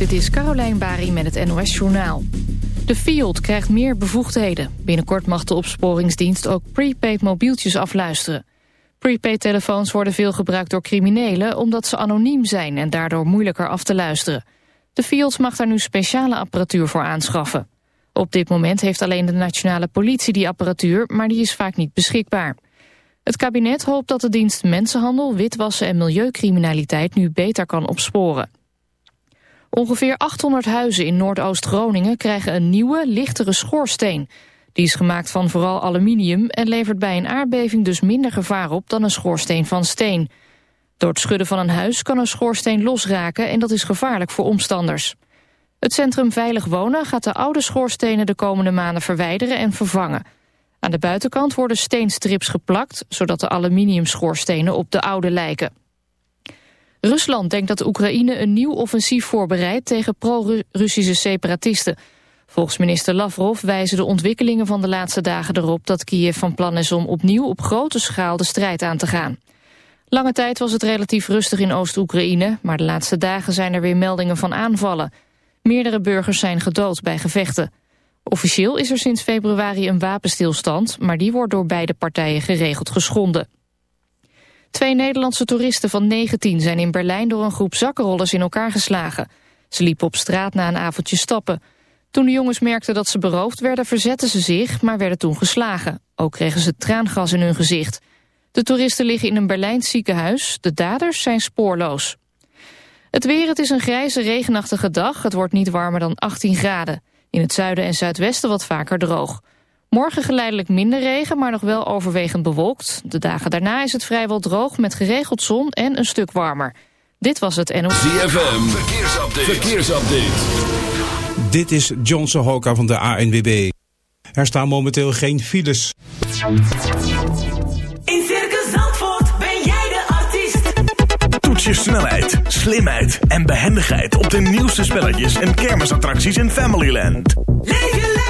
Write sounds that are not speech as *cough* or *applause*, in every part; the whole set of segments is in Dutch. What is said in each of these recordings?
Dit is Carolijn Bari met het NOS Journaal. De Fiat krijgt meer bevoegdheden. Binnenkort mag de opsporingsdienst ook prepaid mobieltjes afluisteren. Prepaid-telefoons worden veel gebruikt door criminelen... omdat ze anoniem zijn en daardoor moeilijker af te luisteren. De Fiat mag daar nu speciale apparatuur voor aanschaffen. Op dit moment heeft alleen de nationale politie die apparatuur... maar die is vaak niet beschikbaar. Het kabinet hoopt dat de dienst mensenhandel, witwassen en milieucriminaliteit... nu beter kan opsporen. Ongeveer 800 huizen in Noordoost-Groningen krijgen een nieuwe, lichtere schoorsteen. Die is gemaakt van vooral aluminium en levert bij een aardbeving dus minder gevaar op dan een schoorsteen van steen. Door het schudden van een huis kan een schoorsteen losraken en dat is gevaarlijk voor omstanders. Het Centrum Veilig Wonen gaat de oude schoorstenen de komende maanden verwijderen en vervangen. Aan de buitenkant worden steenstrips geplakt, zodat de aluminiumschoorstenen op de oude lijken. Rusland denkt dat Oekraïne een nieuw offensief voorbereidt tegen pro-Russische separatisten. Volgens minister Lavrov wijzen de ontwikkelingen van de laatste dagen erop dat Kiev van plan is om opnieuw op grote schaal de strijd aan te gaan. Lange tijd was het relatief rustig in Oost-Oekraïne, maar de laatste dagen zijn er weer meldingen van aanvallen. Meerdere burgers zijn gedood bij gevechten. Officieel is er sinds februari een wapenstilstand, maar die wordt door beide partijen geregeld geschonden. Twee Nederlandse toeristen van 19 zijn in Berlijn door een groep zakkenrollers in elkaar geslagen. Ze liepen op straat na een avondje stappen. Toen de jongens merkten dat ze beroofd werden, verzetten ze zich, maar werden toen geslagen. Ook kregen ze traangas in hun gezicht. De toeristen liggen in een Berlijns ziekenhuis. De daders zijn spoorloos. Het weer, het is een grijze, regenachtige dag. Het wordt niet warmer dan 18 graden. In het zuiden en zuidwesten wat vaker droog. Morgen geleidelijk minder regen, maar nog wel overwegend bewolkt. De dagen daarna is het vrijwel droog met geregeld zon en een stuk warmer. Dit was het NOS. ZFM, verkeersupdate. verkeersupdate. Dit is John Sohoka van de ANWB. Er staan momenteel geen files. In Circus Zandvoort ben jij de artiest. Toets je snelheid, slimheid en behendigheid op de nieuwste spelletjes en kermisattracties in Familyland. Leef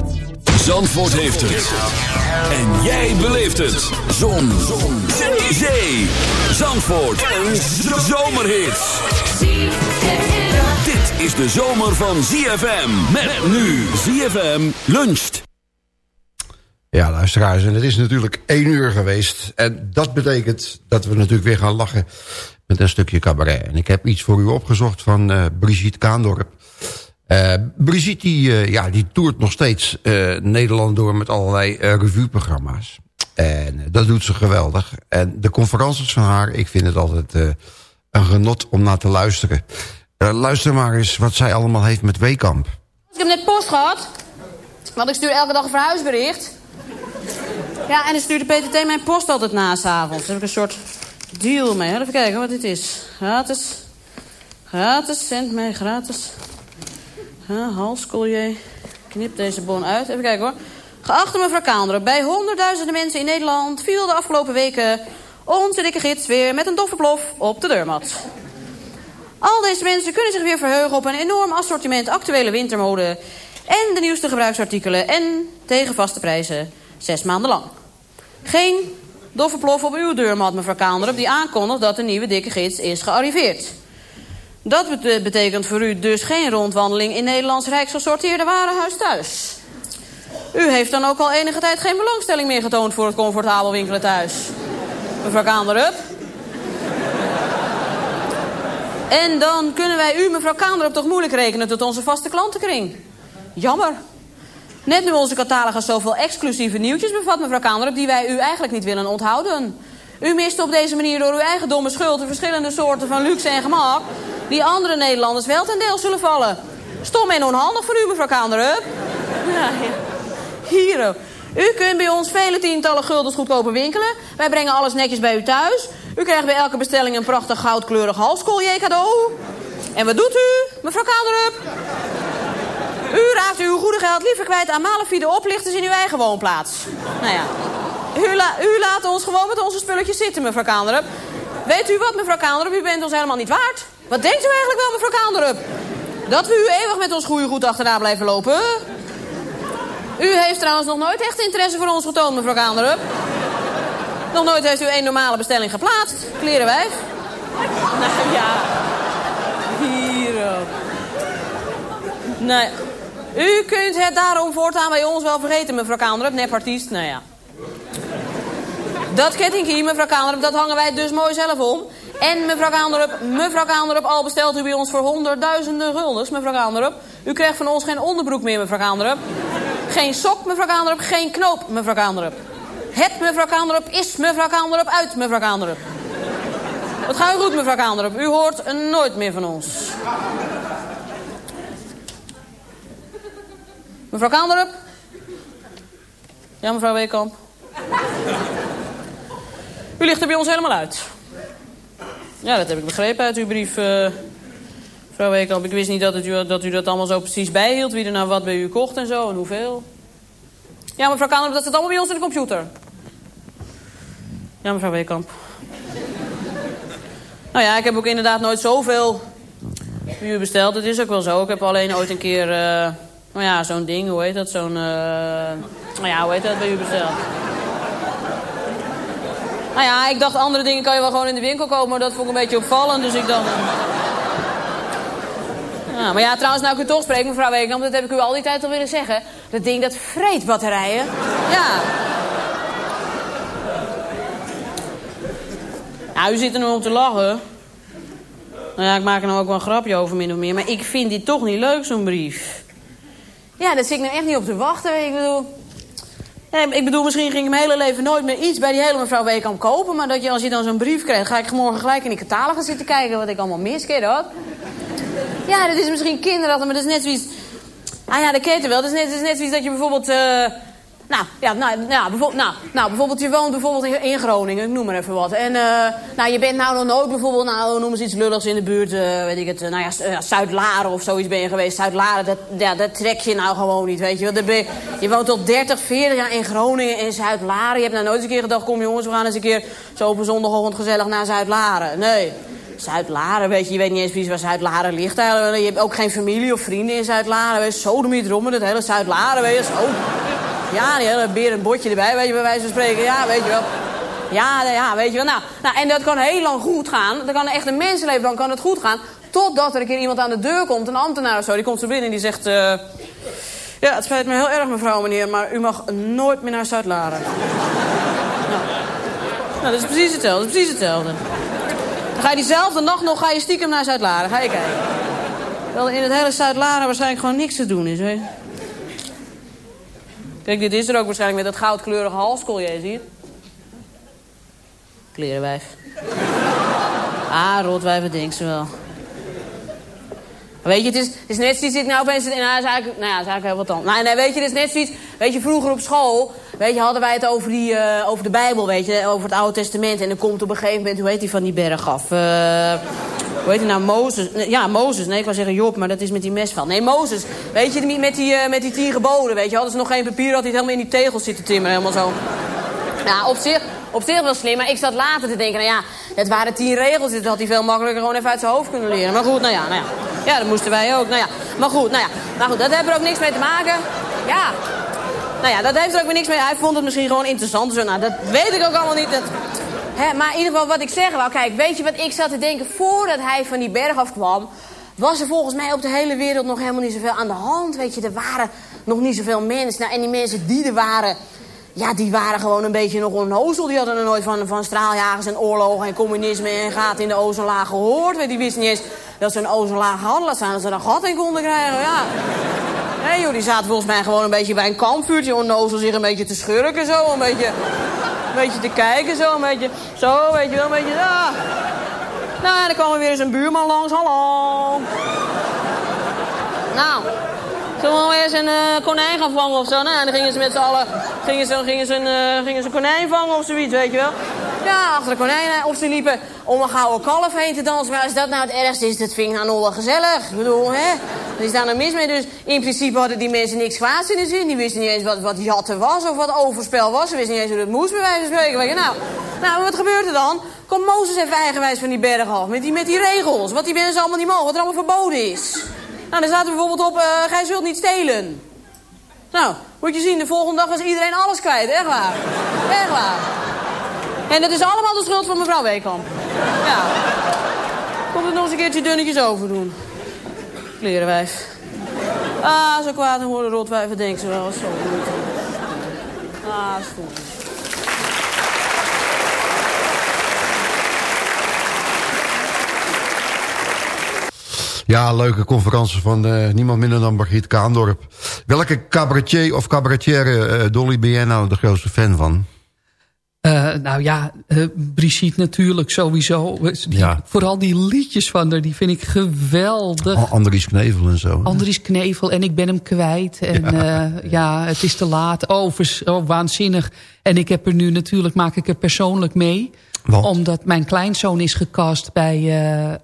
Zandvoort heeft het. En jij beleeft het. Zon. Zon. Zee. Zandvoort. Een zomerhit. Dit is de zomer van ZFM. Met nu ZFM luncht. Ja, luisteraars, en het is natuurlijk één uur geweest. En dat betekent dat we natuurlijk weer gaan lachen met een stukje cabaret. En ik heb iets voor u opgezocht van eh, Brigitte Kaandorp. Eh, Brigitte die, eh, ja, die toert nog steeds eh, Nederland door met allerlei revueprogramma's. En dat doet ze geweldig. En de conferences van haar, ik vind het altijd een genot om naar te luisteren. Luister maar eens wat zij allemaal heeft met Weekamp. Ik heb net post gehad. Want ik stuur elke dag een verhuisbericht. Ja, en dan stuurt de PTT mijn post altijd na s'avonds. Daar heb ik een soort deal mee. Even kijken wat dit is. Gratis. Gratis, zend mij gratis. Ja, halscollier. Knip deze bon uit. Even kijken hoor. Geachte mevrouw Kaanderen, bij honderdduizenden mensen in Nederland... viel de afgelopen weken onze dikke gids weer met een doffe plof op de deurmat. Al deze mensen kunnen zich weer verheugen op een enorm assortiment actuele wintermode... en de nieuwste gebruiksartikelen en tegen vaste prijzen zes maanden lang. Geen Doffe plof op uw deurmat, mevrouw Kaanderup... die aankondigt dat de nieuwe dikke gids is gearriveerd. Dat bet- betekent voor u dus geen rondwandeling... in Nederlands Rijksgesorteerde Warenhuis thuis. U heeft dan ook al enige tijd geen belangstelling meer getoond... voor het comfortabel winkelen thuis. Mevrouw Kaanderup... En dan kunnen wij u, mevrouw Kaanderup, toch moeilijk rekenen tot onze vaste klantenkring. Jammer. Net nu onze catalogus zoveel exclusieve nieuwtjes bevat, mevrouw Kaanderup... die wij u eigenlijk niet willen onthouden. U mist op deze manier door uw eigen domme schuld... de verschillende soorten van luxe en gemak... die andere Nederlanders wel ten deel zullen vallen. Stom en onhandig voor u, mevrouw Kaanderup. Ja, ja. Hier. U kunt bij ons vele tientallen guldens goedkoper winkelen. Wij brengen alles netjes bij u thuis. U krijgt bij elke bestelling een prachtig goudkleurig halscollier cadeau. En wat doet u, mevrouw Kaanderup? U raakt uw goede geld liever kwijt aan malafide oplichters in uw eigen woonplaats. Nou ja, u, la- laat ons gewoon met onze spulletjes zitten, mevrouw Kaanderup. Weet u wat, mevrouw Kaanderup? U bent ons helemaal niet waard. Wat denkt u eigenlijk wel, mevrouw Kaanderup? Dat we u eeuwig met ons goede goed achterna blijven lopen? U heeft trouwens nog nooit echt interesse voor ons getoond, mevrouw Kaanderup. Nog nooit heeft u een normale bestelling geplaatst. Klerenwijf. Nou ja. Hier ook. Nee. U kunt het daarom voortaan bij ons wel vergeten, mevrouw Kaanderup. Nepartiest, nou ja. Dat kettingkie, mevrouw Kaanderup, dat hangen wij dus mooi zelf om. En mevrouw Kaanderup, mevrouw Kaanderup, al bestelt u bij ons voor honderdduizenden guldens, mevrouw Kaanderup. U krijgt van ons geen onderbroek meer, mevrouw Kaanderup. Geen sok, mevrouw Kaanderup, geen knoop, mevrouw Kaanderup. Het, mevrouw Kaanderup, is mevrouw Kaanderup uit, mevrouw Kaanderup. Het gaat u goed, mevrouw Kaanderup. U hoort nooit meer van ons. Mevrouw Kaanderup? Ja, mevrouw Weekamp? U ligt er bij ons helemaal uit. Ja, dat heb ik begrepen uit uw brief, eh, mevrouw Weekamp. Ik wist niet dat, u, dat u dat allemaal zo precies bijhield. Wie er nou wat bij u kocht en zo en hoeveel. Ja, mevrouw Kaanderup, dat zit allemaal bij ons in de computer. Ja, mevrouw Weekamp. Nou ja, ik heb ook inderdaad nooit zoveel bij u besteld. Het is ook wel zo. Ik heb alleen ooit een keer... eh, nou ja, zo'n ding, hoe heet dat? Zo'n... eh, nou ja, hoe heet dat bij u besteld? Nou ja, ik dacht andere dingen kan je wel gewoon in de winkel kopen, maar dat vond ik een beetje opvallend, dus ik dacht... Ja, maar ja, trouwens, nou ik u toch spreek, mevrouw Weekamp, dat heb ik u al die tijd al willen zeggen. Dat ding, dat vreet batterijen. Ja. Nou, u zit er nu om te lachen. Nou ja, ik maak er nou ook wel een grapje over, min of meer. Maar ik vind dit toch niet leuk, zo'n brief. Ja, daar zit ik nou echt niet op te wachten. Ik bedoel... Nee, ik bedoel, misschien ging ik mijn hele leven nooit meer iets bij die hele mevrouw Weekamp kopen. Maar dat je, als je dan zo'n brief krijgt, ga ik morgen gelijk in die catalogus zitten kijken wat ik allemaal mis, ken dat? Ja, dat is misschien kinderachtig, maar dat is net zoiets... Ah ja, dat u wel. Dat is net, dat is net zoiets dat je bijvoorbeeld... eh, nou, ja, nou, nou, bijvoorbeeld, nou, nou, bijvoorbeeld, je woont bijvoorbeeld in, in Groningen, ik noem maar even wat. En eh, nou, je bent nou nog nooit bijvoorbeeld, nou, noem eens iets lulligs in de buurt, eh, weet ik het, eh, nou ja, Zuid-Laren of zoiets ben je geweest. Zuid-Laren, dat, ja, dat trek je nou gewoon niet, weet je wel. Je, woont al 30, 40 jaar in Groningen, in Zuid-Laren. Je hebt nou nooit eens een keer gedacht, kom jongens, we gaan eens een keer zo op een zondagochtend gezellig naar Zuid-Laren. Nee. Zuid-Laren, weet je, je weet niet eens precies waar Zuid-Laren ligt eigenlijk. Je hebt ook geen familie of vrienden in Zuid-Laren. Weet je, Sodemiet rommen, dat hele Zuid-Laren, weet zo. Ja, die hele beer en botje erbij, weet je, bij wijze van spreken. Ja, weet je wel. Ja, ja, weet je wel. Nou, nou, en dat kan heel lang goed gaan. Dat kan echt een mensenleven lang kan het goed gaan. Totdat er een keer iemand aan de deur komt, een ambtenaar of zo. Die komt zo binnen en die zegt... eh, ja, het spijt me heel erg, mevrouw, meneer, maar u mag nooit meer naar Zuid-Laren. nou. nou, dat is precies hetzelfde, dat is precies hetzelfde. Dan ga je diezelfde nacht nog ga je stiekem naar Zuid-Laren. Ga je kijken. Terwijl in het hele Zuid-Laren waarschijnlijk gewoon niks te doen is, weet je. Kijk, dit is er ook waarschijnlijk met dat goudkleurige halscollier, zie je? Klerenwijf. Ah, rotwijf, wat denkt ze wel. Weet je, het is, is net zoiets, ik nou opeens... Nou, dat is nou ja, dat is eigenlijk heel wat dan. Nou, nee, weet je, het is net zoiets... Weet je, vroeger op school, weet je, hadden wij het over, die, eh, over de Bijbel, weet je, over het Oude Testament. En dan komt op een gegeven moment, hoe heet die van die berg af? Eh, hoe heet die nou? Mozes. Ja, Mozes. Nee, ik wou zeggen Job, maar dat is met die mesvel. Nee, Mozes. Weet je, met die, eh, met die tien geboden, weet je. Hadden ze nog geen papier, had hij het helemaal in die tegels zitten timmeren, helemaal zo. Ja, op zich, op zich wel slim, maar ik zat later te denken, nou ja, het waren tien regels, dit had hij veel makkelijker gewoon even uit zijn hoofd kunnen leren. Maar goed, nou ja, nou ja. Ja, dat moesten wij ook, nou ja. Maar goed, nou ja, maar goed, dat heeft er ook niks mee te maken. Ja, Nou ja, dat heeft er ook weer niks mee. Hij vond het misschien gewoon interessant. Zo, nou, dat weet ik ook allemaal niet. Dat... Maar in ieder geval wat ik zeggen wou. Kijk, weet je wat ik zat te denken? Voordat hij van die berg afkwam... was er volgens mij op de hele wereld nog helemaal niet zoveel aan de hand. Weet je, er waren nog niet zoveel mensen. Nou, en die mensen die er waren... Ja, die waren gewoon een beetje nog onnozel. Die hadden er nooit van, van straaljagers en oorlogen en communisme en gaten in de ozonlaag gehoord. Die wisten niet eens dat ze een ozonlaag. Laat staan dat ze een gat in konden krijgen, ja. Nee joh, die zaten volgens mij gewoon een beetje bij een kampvuurtje onnozel zich een beetje te schurken zo. Een beetje, een beetje te kijken zo, een beetje zo, weet je wel, een beetje ja. Nou, en dan kwam er weer eens een buurman langs, hallo. Nou, Wel eens een eh, konijn gaan vangen of zo? Nou, en dan gingen ze met z'n allen gingen ze, gingen, ze een, eh, gingen ze konijn vangen of zoiets, weet je wel. Ja, achter de konijnen. Of ze liepen om een gouden kalf heen te dansen. Maar als dat nou het ergste is, dat vind ik nou nog gezellig. Ik bedoel, hè? Wat is daar nou mis mee? Dus in principe hadden die mensen niks kwaads in de zin. Die wisten niet eens wat, wat jatten was of wat overspel was. Ze wisten niet eens hoe dat moest, bij wijze van spreken. Weet je, nou, nou, wat gebeurt er dan? Komt Mozes even eigenwijs van die berg af. Met die, met die regels. Wat die mensen allemaal niet mogen. Wat er allemaal verboden is. Nou, daar staat er bijvoorbeeld op, uh, gij zult niet stelen. Nou, moet je zien, de volgende dag was iedereen alles kwijt. Echt waar. Echt waar. En dat is allemaal de schuld van mevrouw Weekamp. Ja. Komt het nog eens een keertje dunnetjes over doen. Klerenwijf. Ah, zo kwaad en hoorde rotwijven denken ze wel. Zo goed. Ah, is goed. Ja, leuke conferentie van uh, niemand minder dan Margriet Kaandorp. Welke cabaretier of cabaretière, uh, Dolly, ben jij nou de grootste fan van? Uh, nou ja, Brigitte natuurlijk sowieso. Ja. Vooral die liedjes van haar, die vind ik geweldig. Andries Knevel en zo. Andries Knevel en ik ben hem kwijt. En ja, ja het is te laat. Oh, vers, oh, waanzinnig. En ik heb er nu natuurlijk, maak ik er persoonlijk mee. Omdat mijn kleinzoon is gecast bij...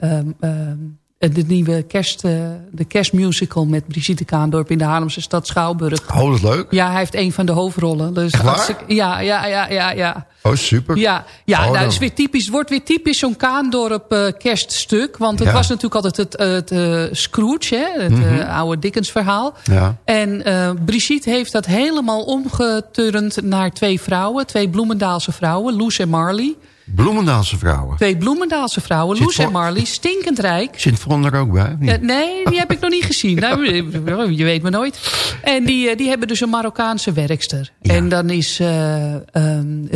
Um, um, de nieuwe kerst, de kerstmusical met Brigitte Kaandorp in de Haarlemse stad Schouwburg. Oh, dat is leuk. Ja, hij heeft een van de hoofdrollen. Dus Echt waar? Ik, ja, ja, ja, ja, ja. Oh, super. Ja, ja oh, nou, is weer typisch, wordt weer typisch zo'n Kaandorp uh, kerststuk. Want het Ja. was natuurlijk altijd het, het uh, Scrooge, hè, het Mhm. uh, oude Dickens verhaal. Ja. En Brigitte heeft dat helemaal omgeturnd naar twee vrouwen. Twee Bloemendaalse vrouwen, Loes en Marley. Bloemendaalse vrouwen. Twee Bloemendaalse vrouwen, Loes en Marley, stinkend rijk. Zit Von er ook bij? nee, die heb ik nog niet gezien. *laughs* Nou, je weet maar nooit. En die, eh, die hebben dus een Marokkaanse werkster. En dan is eh, eh,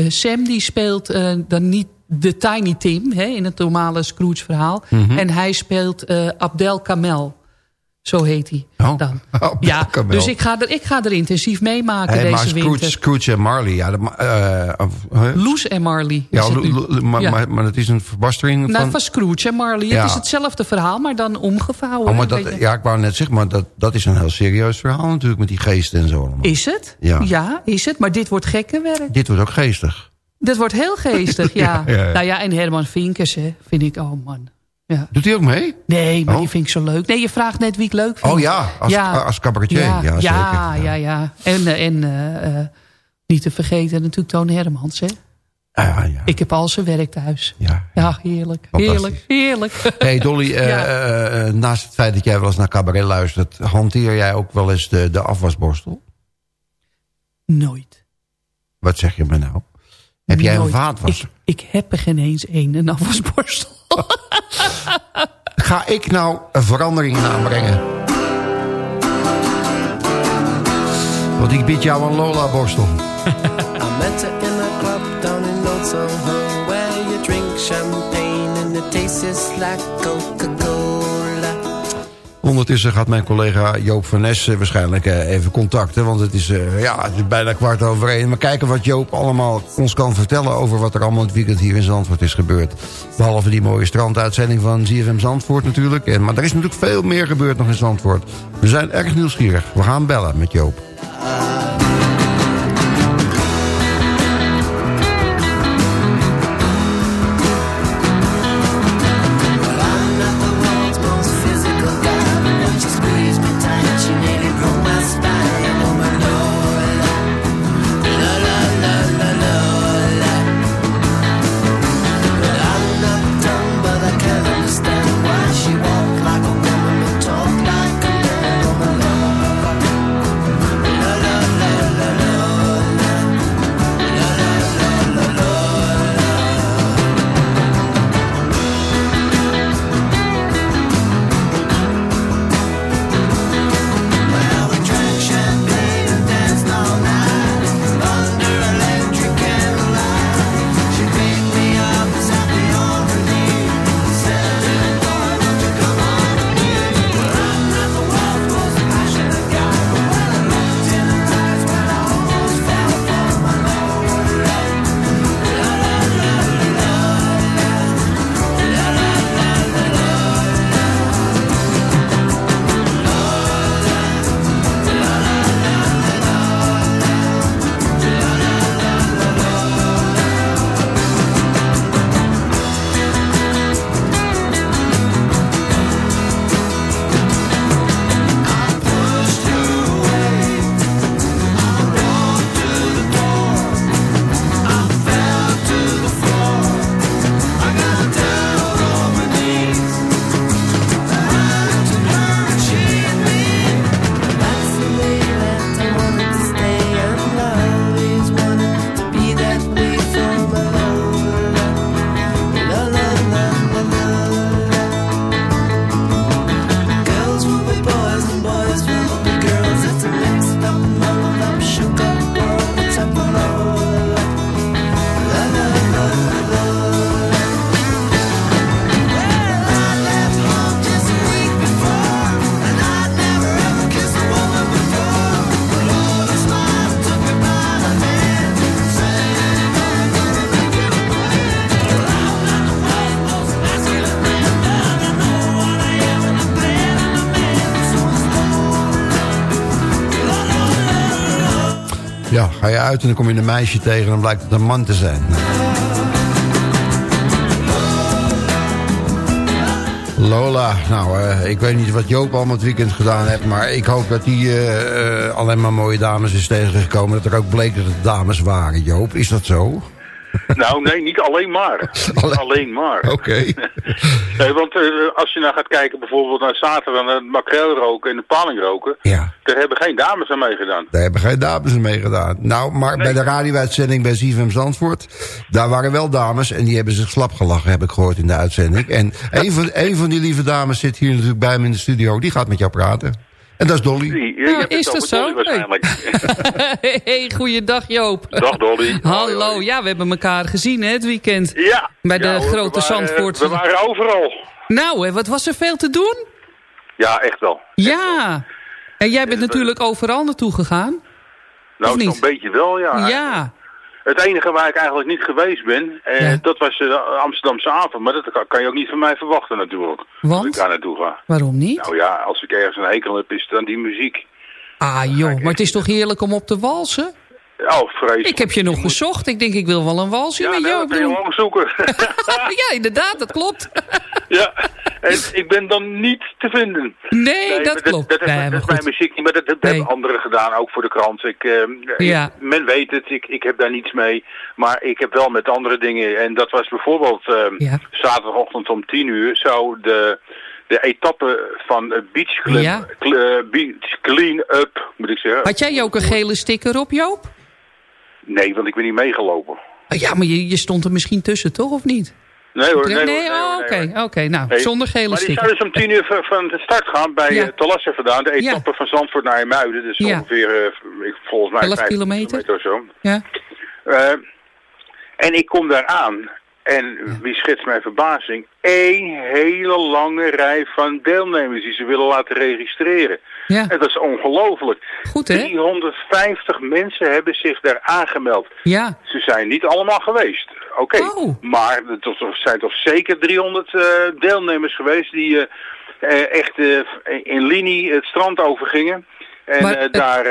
Sam, die speelt dan niet de Tiny Tim... Hè, in het normale Scrooge verhaal. Mhm. En hij speelt eh, Abdel Kamel. Zo heet hij Oh. dan. Abdel *laughs* ja, dus ik ga, er, ik ga er intensief meemaken Hey, deze maar Scrooge, winter. Scrooge en Marley, ja. Dat, eh? Loes en Marley. ja, maar, Ja. maar, maar het is een verbastering Nou, van... van Scrooge en Marley. Ja. Het is hetzelfde verhaal, maar dan omgevouwen. Oh, maar dat, ja, ik wou net zeggen, maar dat, dat is een heel serieus verhaal natuurlijk met die geesten en zo allemaal. Is het? Ja. is het. Maar dit wordt gekkenwerk. Dit wordt ook geestig. Dat wordt heel geestig, *laughs* ja. Ja, ja, ja. Nou ja, en Herman Vinkers, hè, vind ik, oh man. Ja. Doet hij ook mee? Nee, maar Oh. die vind ik zo leuk. Nee, je vraagt net wie ik leuk vind. Oh ja, als, als cabaretier. Ja, ja, zeker. ja, ja, ja. En, eh, en eh, eh, niet te vergeten natuurlijk Toon Hermans, hè. Ja, ja. Ik heb al zijn werk thuis. Ja. Ja, heerlijk, heerlijk, heerlijk. *laughs* Hey Dolly, Ja. naast het feit dat jij wel eens naar cabaret luistert... hanteer jij ook wel eens de, de afwasborstel? Nooit. Wat zeg je me nou? Heb jij een vaatwasser? Ik, ik heb er geen eens één, een afwasborstel. *laughs* Ga ik nou een verandering in aanbrengen? Want ik bied jou een Lola-borstel. *laughs* I met her in a club down in Old Soho Where you drink champagne and it tastes like Coca-Cola Ondertussen gaat mijn collega Joop van Nes eh, waarschijnlijk eh, even contacten. Want het is, eh, ja, het is bijna kwart over één. Maar kijken wat Joop allemaal ons kan vertellen... over wat er allemaal het weekend hier in Zandvoort is gebeurd. Behalve die mooie stranduitzending van ZFM Zandvoort natuurlijk. Maar er is natuurlijk veel meer gebeurd nog in Zandvoort. We zijn erg nieuwsgierig. We gaan bellen met Joop. Ja, ga je uit en dan kom je een meisje tegen en dan blijkt het een man te zijn. Lola, nou, eh, ik weet niet wat Joop allemaal het weekend gedaan heeft... maar ik hoop dat hij eh, eh, alleen maar mooie dames is tegengekomen... dat er ook bleek dat het dames waren, Joop. Is dat zo? *laughs* Nou, nee, niet alleen maar. Niet alleen maar. Oké. *laughs* Nee, want eh, als je nou gaat kijken bijvoorbeeld naar zaterdag naar het makreelroken en de palingroken, Ja, daar hebben geen dames aan meegedaan. daar hebben geen dames aan meegedaan. Nou, maar bij de radio-uitzending bij ZFM Zandvoort... daar waren wel dames en die hebben zich slap gelachen, heb ik gehoord in de uitzending. En een van, een van die lieve dames zit hier natuurlijk bij me in de studio. Die gaat met jou praten. En dat is Dolly. Het is dat zo? Waarschijnlijk. *laughs* hey, goeiedag Joop. Dag Dolly. *laughs* Hallo, ja, we hebben elkaar gezien hè, het weekend. Ja. Bij de Ja, hoor, grote we waren- Zandvoortse- We waren overal. Nou, hè, wat was er veel te doen? Ja, echt wel. Ja. En jij bent natuurlijk overal naartoe gegaan. Nou, zo'n beetje wel, ja. Ja. Het enige waar ik eigenlijk niet geweest ben, eh, Ja. dat was eh, de Amsterdamse avond. Maar dat kan, je ook niet van mij verwachten natuurlijk. Want? Als ik daar naartoe ga. Waarom niet? Nou ja, als ik ergens een hekel heb, is het dan die muziek. Ah joh, maar het is toch heerlijk om op te walsen? Oh, vreselijk. Ik heb je nog gezocht. Ik denk, ik wil wel een walsje Ja, met nou, Joop dat kan je lang zoeken. *laughs* ja, inderdaad, dat klopt. *laughs* ja, en ik ben dan niet te vinden. Nee, dat klopt. Dat, is- Nee, dat maar is mijn muziek niet, maar dat, dat Nee. hebben anderen gedaan, ook voor de krant. Ik, eh, Ja. ik- men weet het, ik, ik heb daar niets mee. Maar ik heb wel met andere dingen. En dat was bijvoorbeeld eh, Ja. zaterdagochtend om 10 uur zou de, de etappe van Beach, Ja. Cle- Beach Clean Up, moet ik zeggen. Had jij ook een gele sticker op, Joop? Nee, want ik ben niet meegelopen. Ah, Ja, maar je, je stond er misschien tussen, toch? Of niet? Nee hoor, nee, hoor, nee, nee, hoor, oh, nee, oké. Oké, nou, zonder gele Maar die sticker. zou dus om tien uur van- van de start gaan bij Ja. Talassen vandaan. De Ja. etappe van Zandvoort naar IJmuiden. Dus Ja. ongeveer, eh, volgens mij 11 vijf kilometer. of zo. Ja. Eh, en ik kom daar aan. En wie schetst mijn verbazing? Eén hele lange rij van deelnemers die ze willen laten registreren. Ja. En dat is ongelooflijk. Goed, hè? 350 mensen hebben zich daar aangemeld. Ja. Ze zijn niet allemaal geweest. Oké, Oh. maar er zijn toch zeker 300 eh, deelnemers geweest die eh, eh, echt in linie het strand overgingen. En Maar daar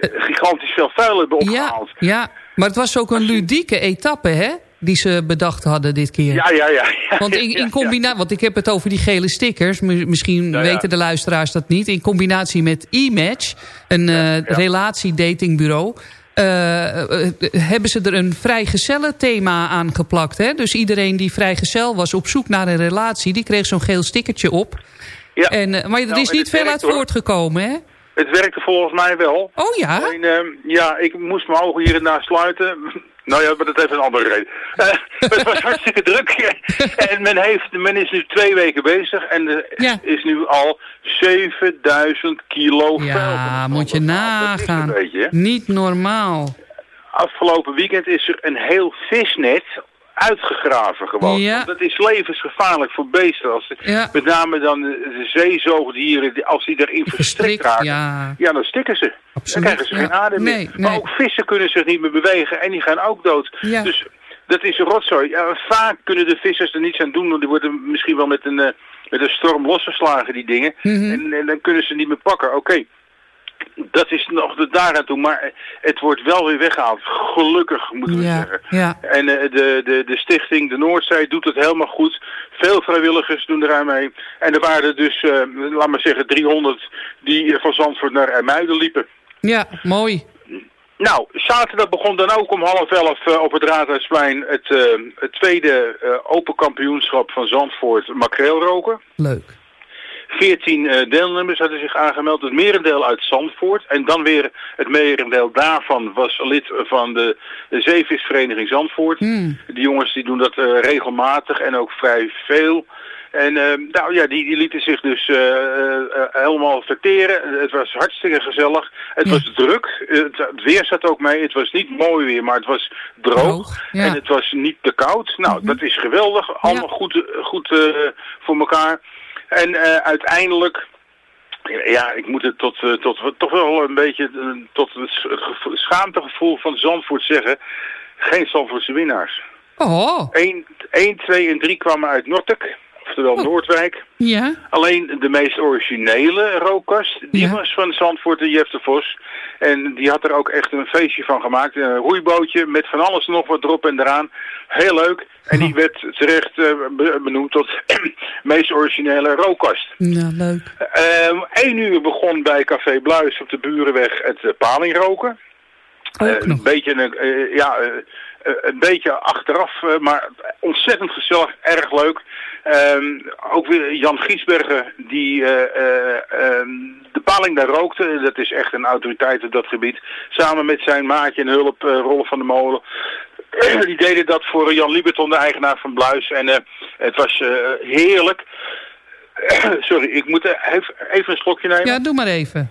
gigantisch veel vuil hebben Ja, opgehaald. ja, maar het was ook een ludieke etappe, hè? Die ze bedacht hadden dit keer. Ja, ja, ja. ja. Want in, in combinatie, want ik heb het over die gele stickers. Mi- Misschien Ja, weten de luisteraars dat niet. In combinatie met e-match, een eh relatiedatingbureau, eh, hebben ze er een vrijgezellen thema aan geplakt. Hè? Dus iedereen die vrijgezel was op zoek naar een relatie, die kreeg zo'n geel stickertje op. Ja. En, maar er Nou, is niet veel uit voortgekomen, hè? Het werkte volgens mij wel. Oh ja? Alleen, eh, ja, ik moest mijn ogen hier en daar sluiten. Nou ja, maar dat heeft een andere reden. Eh, *laughs* het was hartstikke druk. *laughs* en men, heeft, men is nu twee weken bezig. En er Ja. is nu al 7000 kilo vuil. Ja, moet je nagaan. beetje? Niet normaal. Afgelopen weekend is er een heel visnet uitgegraven gewoon. Ja. Want Dat is levensgevaarlijk voor beesten. Als, Ja. Met name dan de, zeezoogdieren, die- als die erin verstrikt raken. ja. Ja, dan stikken ze. Absoluut, Dan krijgen ze geen adem meer. Nee, Maar ook vissen kunnen zich niet meer bewegen en die gaan ook dood. Dus dat is een rotzooi. Ja, vaak kunnen de vissers er niets aan doen, want die worden misschien wel met een, eh, met een storm losgeslagen, die dingen. Mhm. en, en dan kunnen ze niet meer pakken. Oké. Dat is nog de daaraan toe, maar het wordt wel weer weggehaald. Gelukkig, moeten we Ja, zeggen. ja. En eh, de, de, de stichting De Noordzee doet het helemaal goed. Veel vrijwilligers doen eraan mee. En er waren er dus, eh, laat maar zeggen, 300 die van Zandvoort naar IJmuiden liepen. Ja, mooi. Nou, zaterdag begon dan ook om half elf eh, op het Raadhuisplein het, eh, het tweede open kampioenschap van Zandvoort makreelroken. Leuk. 14 eh, deelnemers hadden zich aangemeld, het merendeel uit Zandvoort. En dan weer het merendeel daarvan was lid van de, Zeevisvereniging Zandvoort. Hmm. Die jongens die doen dat eh, regelmatig en ook vrij veel. En eh, nou ja, die, die lieten zich dus helemaal verteren. Het was hartstikke gezellig. Het Ja. was druk. Het, het weer zat ook mee. Het was niet mooi weer, maar het was droog. Droog, ja. Mhm. En het was niet te koud. Nou, dat is geweldig. Allemaal goed, goed voor elkaar. En eh, uiteindelijk... Ja, ik moet het tot, eh, tot toch wel een beetje eh, tot het sch- het gevo- schaamtegevoel van Zandvoort zeggen. Geen Zandvoortse winnaars. Oh, 1, 1, 2 en 3 kwamen uit Nortek. Oftewel Noordwijk. Ja? Alleen de meest originele rookkast, die Ja. was van Zandvoort en Jeff de Vos. En die had er ook echt een feestje van gemaakt. Een roeibootje met van alles nog wat erop en eraan. Heel leuk. En die werd terecht eh, be- benoemd tot *clears throat* meest originele rookkast. Nou, leuk. Ehm 1 uur begon bij Café Bluis op de Burenweg het eh, palingroken. Nog. een beetje, een, ja, een beetje achteraf, eh, maar ontzettend gezellig, erg leuk. Ehm, ook weer Jan Giesbergen, die eh, eh, ehm, de paling daar rookte. Dat is echt een autoriteit op dat gebied. Samen met zijn maatje en hulp, eh Rolf van de Molen. *clears throat* die deden dat voor Jan Lieberton, de eigenaar van Bluis. En eh, het was eh, heerlijk. *clears throat* Sorry, ik moet eh, even een slokje nemen. Ja, doe maar even.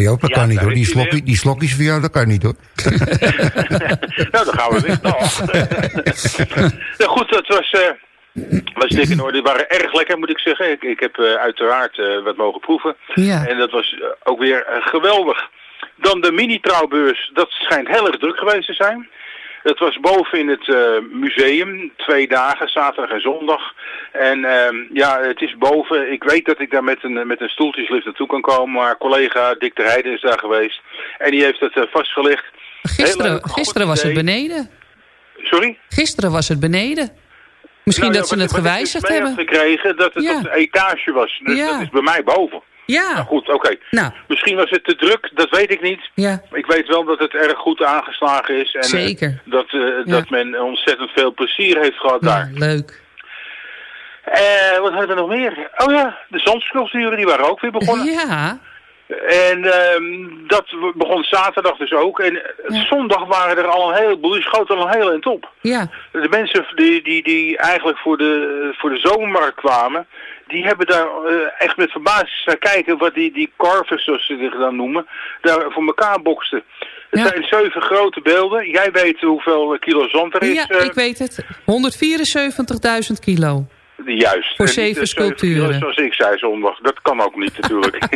Joop, dat Ja, kan niet hoor. Die, slokkie, die slokjes voor jou, dat kan niet hoor. *laughs* nou, dan gaan we weer. *laughs* Nou, *laughs* nou goed, dat was, eh was dik in orde. Die waren erg lekker, moet ik zeggen. Ik, ik heb eh, uiteraard eh, wat mogen proeven. Ja. En dat was ook weer geweldig. Dan de mini-trouwbeurs. Dat schijnt heel erg druk geweest te zijn. Het was boven in het eh, museum, twee dagen, zaterdag en zondag. En ehm, ja, het is boven. Ik weet dat ik daar met een, met een stoeltjeslift naartoe kan komen. Maar collega Dick de Heijden is daar geweest. En die heeft het eh, vastgelegd. Gisteren, leuk, gisteren was het beneden. Sorry? Gisteren was het beneden. Misschien Nou ja, dat ze het ik gewijzigd dus mee hebben. had gekregen dat het Ja. op de etage was. Dus Ja. dat is bij mij boven. Ja. Nou goed, oké. Nou, Misschien was het te druk, dat weet ik niet. ja. Ik weet wel dat het erg goed aangeslagen is. En, eh, Zeker. dat, eh, dat men ontzettend veel plezier heeft gehad daar. Leuk. Eh, wat hadden we nog meer? Oh ja, de zandsculpturen die waren ook weer begonnen. Ja. En ehm, dat begon zaterdag dus ook. En zondag waren er al een heleboel, die schoten al een hele eind op. Ja. De mensen die, die, die eigenlijk voor de, voor de zomermarkt kwamen, die hebben daar eh, echt met verbazing staan kijken wat die, die carvers, zoals ze zich dan noemen, daar voor elkaar boksten. Het Ja. zijn zeven grote beelden. Jij weet hoeveel kilo zand er is. Ja, eh, ik weet het. 174.000 kilo. Juist. Voor niet zeven de sculpturen. Zoals ik zei zondag. Dat kan ook niet natuurlijk. *laughs*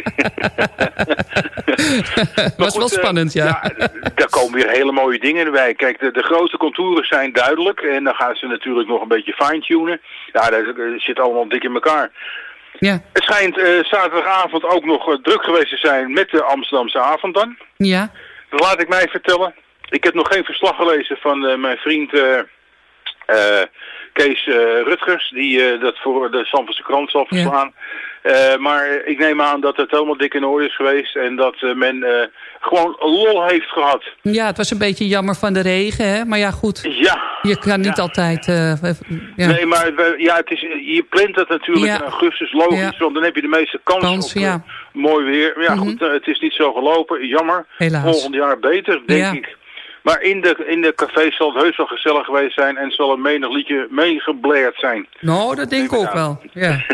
Was wel goed, eh, spannend, ja. daar komen weer hele mooie dingen bij. Kijk, de, de grote contouren zijn duidelijk. En dan gaan ze natuurlijk nog een beetje fine-tunen. Ja, dat, dat zit allemaal dik in elkaar. Ja. Het schijnt eh, zaterdagavond ook nog eh, druk geweest te zijn met de Amsterdamse avond dan. Ja. Dat laat ik mij vertellen. Ik heb nog geen verslag gelezen van eh, mijn vriend eh, eh, Kees eh, Rutgers, die eh, dat voor de Zandvoortse krant zal verslaan. Eh, maar ik neem aan dat het helemaal dik in orde is geweest en dat men gewoon lol heeft gehad. ja, het was een beetje jammer van de regen, hè. Maar ja, goed. Ja. Je kan niet altijd... ja. Nee, maar we- ja, het is, je plant het natuurlijk Ja. in augustus, logisch, want dan heb je de meeste kans, Kans, op ja. mooi weer. Maar ja, Mhm. goed, eh, het is niet zo gelopen, jammer. Helaas. Volgend jaar beter, denk ik. Maar in de, in de cafés zal het heus wel gezellig geweest zijn en zal een menig liedje meegebleerd zijn. Nou, dat denk ik ook wel. Ja.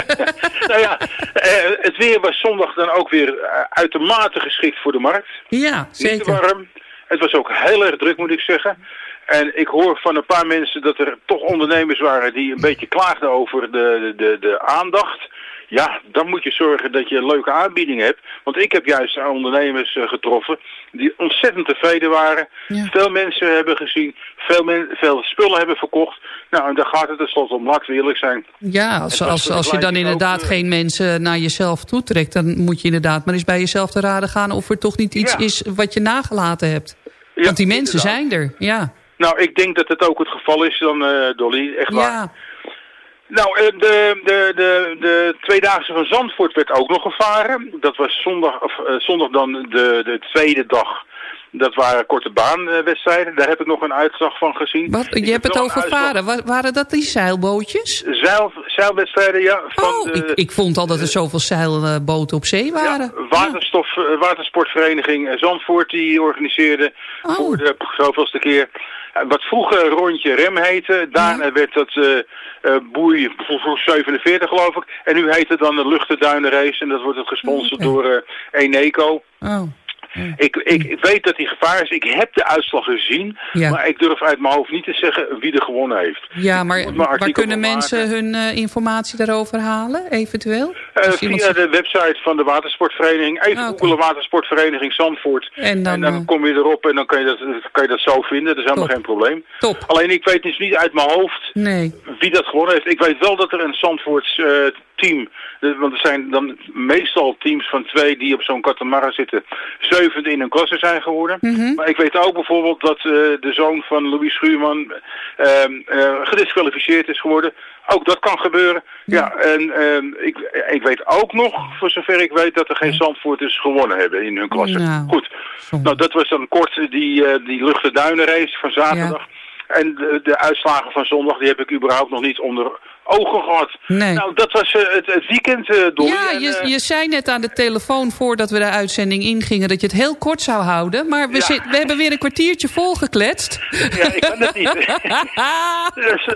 *laughs* nou ja, eh, het weer was zondag dan ook weer eh, uitermate geschikt voor de markt. Ja, Niet te zeker. warm. Het was ook heel erg druk, moet ik zeggen. En ik hoor van een paar mensen dat er toch ondernemers waren die een beetje klaagden over de, de, de, de aandacht. Ja, dan moet je zorgen dat je een leuke aanbieding hebt. Want ik heb juist ondernemers eh, getroffen die ontzettend tevreden waren. Ja. Veel mensen hebben gezien, veel, men, veel spullen hebben verkocht. Nou, en daar gaat het tenslotte om, laten we eerlijk zijn. Ja, als, als, je dan inderdaad ook, eh, geen mensen naar jezelf toetrekt... dan moet je inderdaad maar eens bij jezelf te raden gaan... of er toch niet iets Ja. is wat je nagelaten hebt. Ja, Want die mensen inderdaad. zijn er, ja. Nou, ik denk dat het ook het geval is dan, eh, Dolly. Echt waar. Ja, Nou, eh, de, de, de, de Tweedaagse van Zandvoort werd ook nog gevaren. Dat was zondag, of, eh, zondag dan de, de tweede dag. Dat waren korte baanwedstrijden. Daar heb ik nog een uitslag van gezien. wat, Ik je hebt het over varen. Wa- waren dat die zeilbootjes? Zeil, zeilwedstrijden, ja. Van Oh, de, ik, ik vond al dat er zoveel zeilboten op zee waren. Ja, waterstof, eh, watersportvereniging Zandvoort die organiseerde Oh. voor de zoveelste keer. Eh, Wat vroeger rondje rem heette, daarna werd dat eh eh, boei voor- voor 47 geloof ik. En nu heet het dan de Luchtenduinenrace en dat wordt het gesponsord door Eneco. Oh, Ik, ik, ik weet dat die gevaar is. Ik heb de uitslag gezien, Ja. maar ik durf uit mijn hoofd niet te zeggen wie er gewonnen heeft. ja, maar waar kunnen mensen hun eh, informatie daarover halen, eventueel? Eh, iemand via de website van de watersportvereniging. Even Ah, googelen watersportvereniging Zandvoort. En dan, eh, kom je erop en dan kan je dat, kan je dat zo vinden. Dat is helemaal Top. geen probleem. Top. Alleen ik weet dus niet uit mijn hoofd Nee. wie dat gewonnen heeft. Ik weet wel dat er een Zandvoorts team, want er zijn dan meestal teams van twee die op zo'n katamaran zitten, in een klasse zijn geworden. Mhm. Maar ik weet ook bijvoorbeeld dat eh, de zoon van Louis Schuurman ehm, eh, gedisqualificeerd is geworden. Ook dat kan gebeuren. Ja, en ehm, ik, ik weet ook nog, voor zover ik weet, dat er geen Zandvoorters gewonnen hebben in hun klasse. Nou, Goed, nou dat was dan kort die, eh die luchte duinen race van zaterdag. En de, de uitslagen van zondag, die heb ik überhaupt nog niet onder ogen gehad. Nee. Nou, dat was eh, het, het weekend, Dolly. Ja, En, je, eh, je zei net aan de telefoon voordat we de uitzending ingingen... dat je het heel kort zou houden. Maar we, Ja. zit, we hebben weer een kwartiertje volgekletst. Ja, ik kan het niet.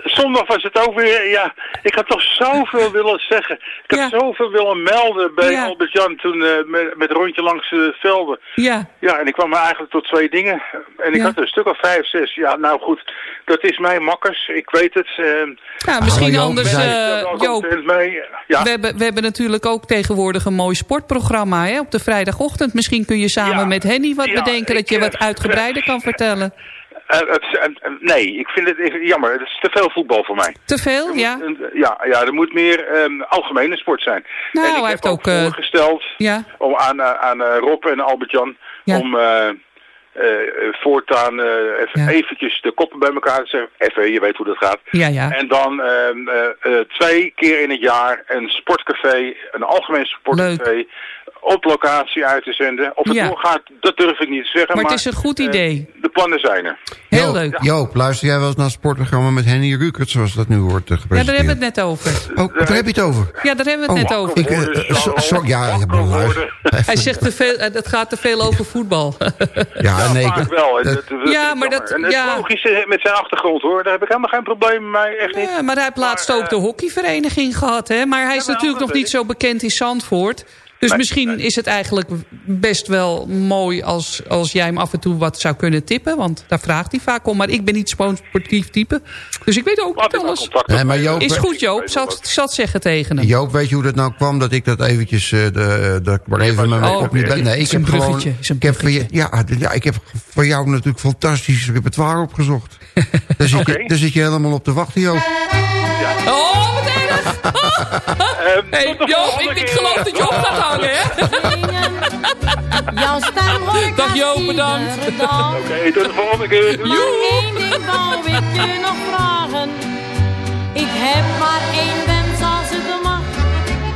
*laughs* Zondag was het ook weer, ja, ik had toch zoveel willen zeggen. Ik had zoveel willen melden bij Ja. Albert-Jan toen met, met rondje langs de velden. Ja, Ja, en ik kwam eigenlijk tot twee dingen. En ik had er een stuk of vijf, zes. Ja, nou goed, dat is mijn makkers. Ik weet het. eh, ja misschien Joop, anders, eh, Joop. Ja. We hebben, we hebben natuurlijk ook tegenwoordig een mooi sportprogramma hè, op de vrijdagochtend. Misschien kun je samen Ja. met Henny wat Ja, bedenken dat je eh, wat uitgebreider kan vertellen. *laughs* Eh, het- eh, eh, nee, ik vind het even jammer. Het is te veel voetbal voor mij. Te veel, ja? Eh, Ja, ja, er moet meer ehm, algemene sport zijn. Nou, en ik hij heb heeft ook, eh, voorgesteld Ja, om aan, eh, aan eh, Rob en Albert-Jan Ja. om eh, eh, voortaan eh, even Ja. eventjes de koppen bij elkaar te zeggen. Even, je weet hoe dat gaat. ja, ja. En dan ehm, eh, eh, twee keer in het jaar een sportcafé, een algemeen sportcafé, op locatie uit te zenden. Of het Ja. doorgaat, dat durf ik niet te zeggen. Maar het is een goed idee. de plannen zijn er. Heel Joop, leuk. Joop, luister jij wel eens naar het sportprogramma met Henny Rukert... zoals dat nu wordt eh, Ja, daar gepresenteerd? hebben we het net over. Oh, daar heb je het over? Ja, daar hebben we het Oh, net over. Ik, so- sorry, ja, ja, maar. Hij zegt te veel, het gaat te veel over voetbal. Ja, *laughs* nee, Vaak ik, wel. En dat- dat- dat Ja, maar dat- En ja. is logisch eh, met zijn achtergrond hoor. Daar heb ik helemaal geen probleem mee. Echt niet. Ja, maar hij heeft laatst ook de hockeyvereniging gehad. Hè? Maar hij is natuurlijk nog niet zo bekend in Zandvoort. Dus Nee, misschien nee. is het eigenlijk best wel mooi als, als jij hem af en toe wat zou kunnen tippen. Want daar vraagt hij vaak om. Maar ik ben niet zo'n sportief type. Dus ik weet ook Laat niet alles. Nee, maar Joop- Is goed Joop, zal, zal het zeggen tegen hem. Joop, weet je hoe dat nou kwam? Dat ik dat eventjes... eh, de, dat ik maar even met mijn Oh, kop niet ben. Nee, ik heb gewoon... Ik heb, voor je, ja, ja, ik heb voor jou natuurlijk fantastisch repertoire opgezocht. *laughs* Daar zit, je, daar zit je helemaal op te wachten, Joop. Oh, wat *laughs* Ehm, Hey, tot de Joop, ik, ik geloof dat Joop gaat hangen, hè? *laughs* Jouw stem hoor ik Dag Joop, bedankt. Oké, tot de volgende keer. Doei. Maar één ding wou ik je nog vragen. Ik heb maar één wens als het mag.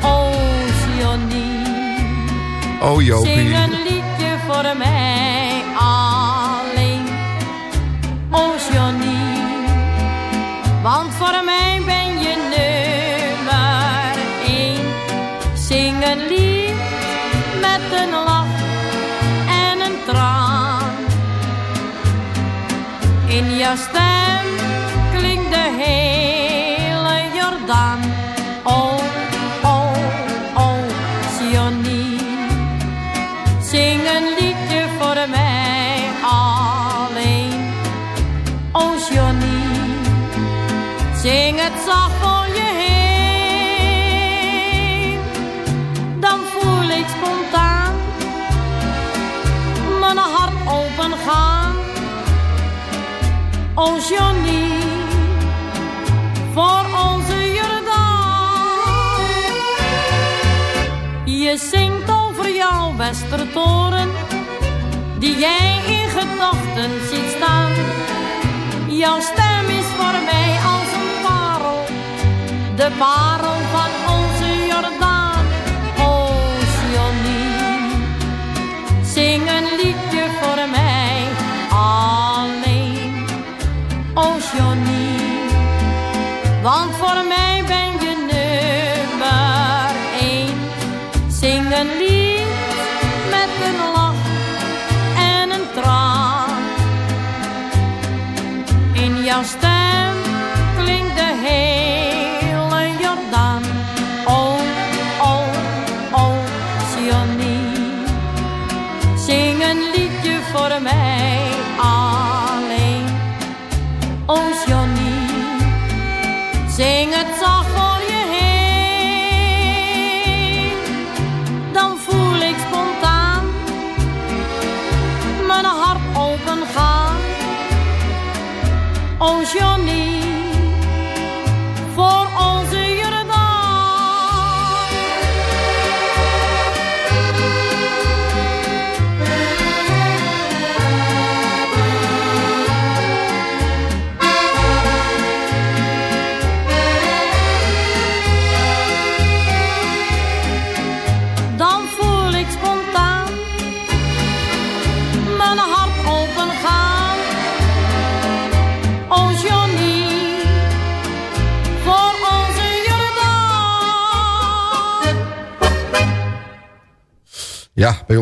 Oh, Johnny. Oh, Joop. Zing een liedje voor mij alleen. Oh, Johnny. Want voor mij In jouw stem klinkt de hele Johnny, voor onze Jordaan. Je zingt over jouw Westertoren, die jij in gedachten ziet staan. Jouw stem is voor mij als een parel, de parel van onze Jordaan. Oh, Johnny, zing een liedje voor mij Want voor mij ben je nummer één. Zing een lied met een lach en een traan. In jouw stem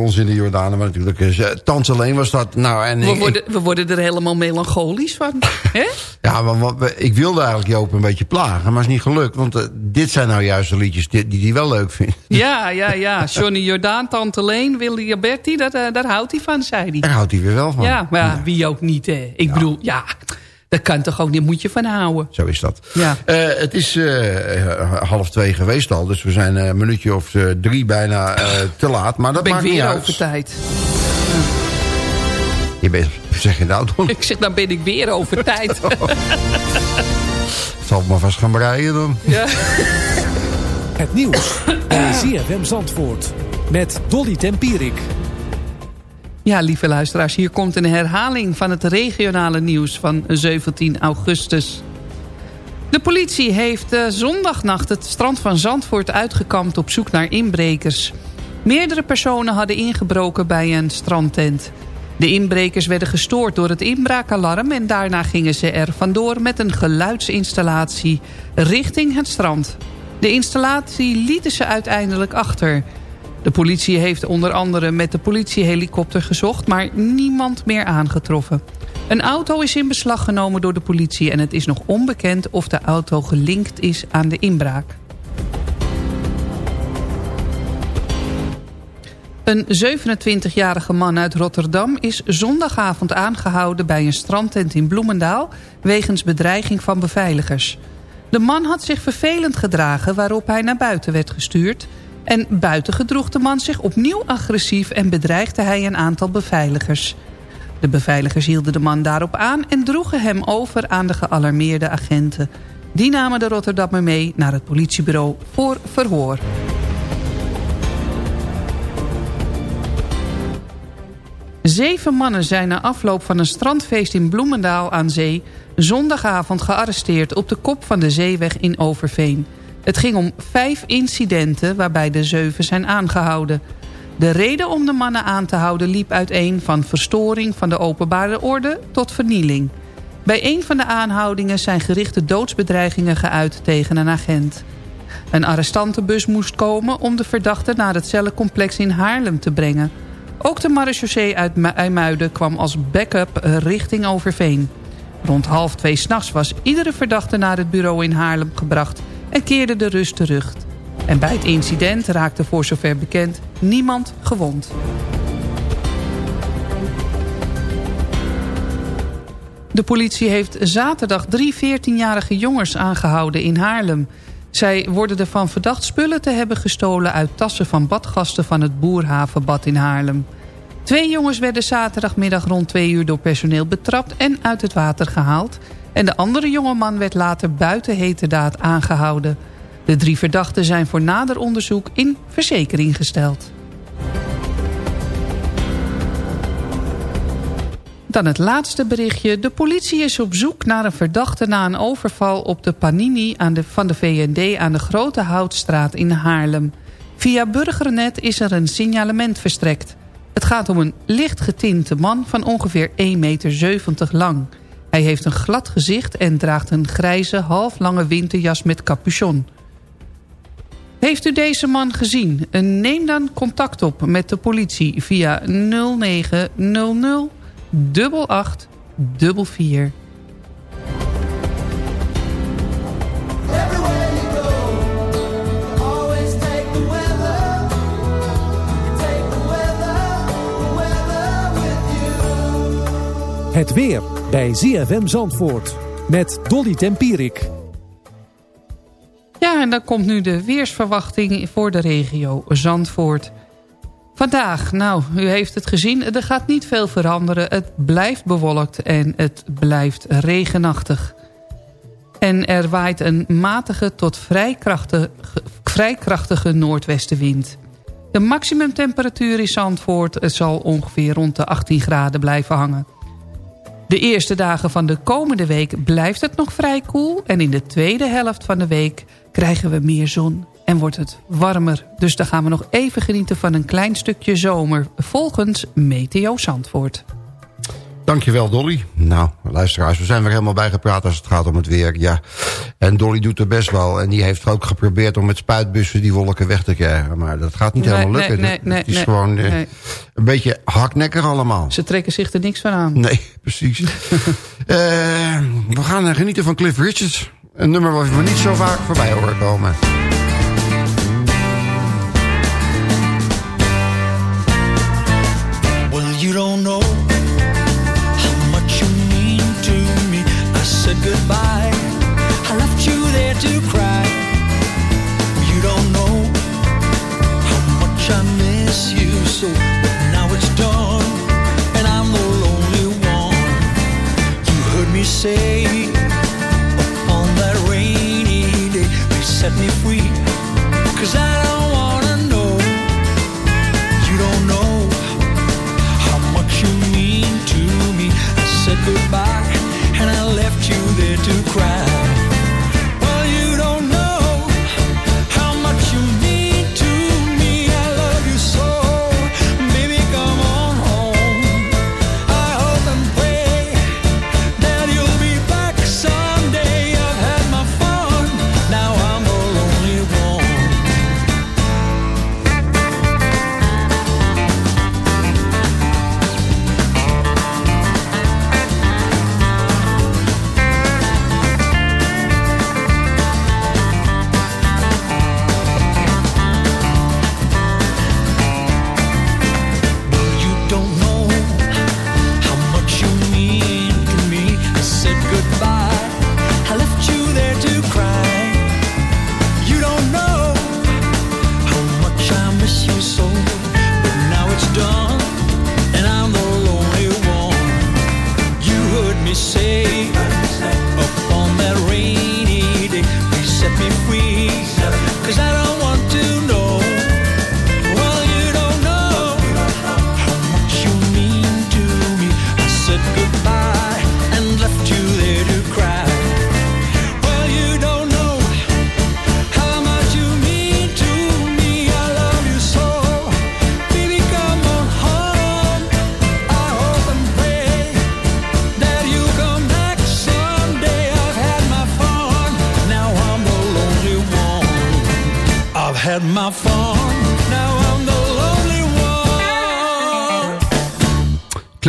ons in de Jordaan, maar natuurlijk. is eh, Tante Leen was dat. Nou, en We ik- worden, we worden er helemaal melancholisch van. *laughs* hè? Ja, want ik wilde eigenlijk Joop een beetje plagen, maar is niet gelukt. Want eh, dit zijn nou juist de liedjes die die hij wel leuk vindt. *laughs* Ja, ja, ja. Johnny Jordaan, Tante Leen, Willy Alberti, daar, eh, daar houdt hij van, zei hij. Daar houdt hij weer wel van. Ja, maar ja, wie ook niet, hè. Ik bedoel, ja, dat kan toch ook niet, moet je van houden. Zo is dat. Ja. Eh, het is eh, half twee geweest al, dus we zijn een minuutje of eh, drie bijna eh, te laat. Maar dat ben ik maakt niet weer uit. over tijd. Je bent, *laughs* zeg je nou, Don? Ik zeg, dan ben ik weer over *laughs* tijd. *laughs* zal ik maar vast gaan breien dan. ja. Het nieuws bij *coughs* ZFM Zandvoort. Met Dolly Tempierik. Ja, lieve luisteraars, hier komt een herhaling van het regionale nieuws van 17 augustus. De politie heeft eh, zondagnacht het strand van Zandvoort uitgekampt op zoek naar inbrekers. Meerdere personen hadden ingebroken bij een strandtent. De inbrekers werden gestoord door het inbraakalarm... en daarna gingen ze er vandoor met een geluidsinstallatie richting het strand. De installatie lieten ze uiteindelijk achter... De politie heeft onder andere met de politiehelikopter gezocht... maar niemand meer aangetroffen. Een auto is in beslag genomen door de politie... en het is nog onbekend of de auto gelinkt is aan de inbraak. Een 27-jarige man uit Rotterdam is zondagavond aangehouden... bij een strandtent in Bloemendaal... wegens bedreiging van beveiligers. De man had zich vervelend gedragen waarop hij naar buiten werd gestuurd... en buiten gedroeg de man zich opnieuw agressief... en bedreigde hij een aantal beveiligers. De beveiligers hielden de man daarop aan... en droegen hem over aan de gealarmeerde agenten. Die namen de Rotterdammer mee naar het politiebureau voor verhoor. Zeven mannen zijn na afloop van een strandfeest in Bloemendaal aan zee... zondagavond gearresteerd op de kop van de zeeweg in Overveen. Het ging om vijf incidenten waarbij de zeven zijn aangehouden. De reden om de mannen aan te houden liep uiteen van verstoring van de openbare orde tot vernieling. Bij een van de aanhoudingen zijn gerichte doodsbedreigingen geuit tegen een agent. Een arrestantenbus moest komen om de verdachte naar het cellencomplex in Haarlem te brengen. Ook de marechaussee uit Mu- IJmuiden kwam als backup richting Overveen. Rond half twee s'nachts was iedere verdachte naar het bureau in Haarlem gebracht... en keerde de rust terug. En bij het incident raakte voor zover bekend niemand gewond. De politie heeft zaterdag drie 14-jarige jongens aangehouden in Haarlem. Zij worden ervan verdacht spullen te hebben gestolen... uit tassen van badgasten van het Boerhavenbad in Haarlem. Twee jongens werden zaterdagmiddag rond twee uur door personeel betrapt... en uit het water gehaald. En de andere jongeman werd later buiten heterdaad aangehouden. De drie verdachten zijn voor nader onderzoek in verzekering gesteld. Dan het laatste berichtje. De politie is op zoek naar een verdachte na een overval op de Panini aan de, van de VND aan de Grote Houtstraat in Haarlem. Via Burgernet is er een signalement verstrekt. Het gaat om een licht getinte man van ongeveer 1,70 meter lang. Hij heeft een glad gezicht en draagt een grijze halflange winterjas met capuchon. Heeft u deze man gezien? Neem dan contact op met de politie via 0900 88 44. Always take the weather. Take the weather, weather with you. Het weer bij ZFM Zandvoort. Met Dolly Tempierik. Ja, en dan komt nu de weersverwachting voor de regio Zandvoort. Vandaag, nou, u heeft het gezien, er gaat niet veel veranderen. Het blijft bewolkt en het blijft regenachtig. En er waait een matige tot vrij krachtige, vrij krachtige noordwestenwind. De maximumtemperatuur in Zandvoort zal ongeveer rond de 18 graden blijven hangen. De eerste dagen van de komende week blijft het nog vrij koel... en in de tweede helft van de week krijgen we meer zon en wordt het warmer. Dus dan gaan we nog even genieten van een klein stukje zomer... volgens Meteo Zandvoort. Dankjewel, Dolly. Nou, luisteraars, we zijn weer helemaal bijgepraat als het gaat om het weer. Ja. En Dolly doet er best wel. En die heeft ook geprobeerd om met spuitbussen die wolken weg te krijgen. Maar dat gaat niet Nee, helemaal lukken. nee, Het- nee, het is gewoon eh, een beetje haknekker allemaal. Ze trekken zich er niks van aan. Nee, *laughs* precies. *laughs* Eh, we gaan eh, genieten van Cliff Richards. Een nummer wat we niet zo vaak voorbij horen komen.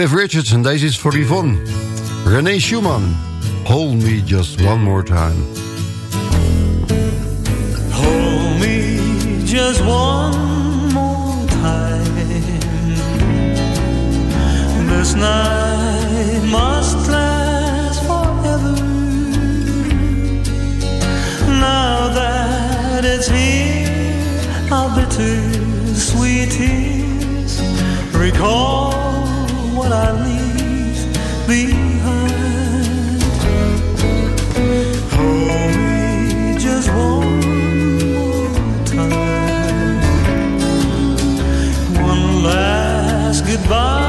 Cliff Richards en deze is voor Yvonne. René Schumann. Hold me just one more time. Hold me just one more time. This night must last forever. Now that it's here, our bitter sweet tears recall what I leave behind. Oh, Hold me just one more time. One last goodbye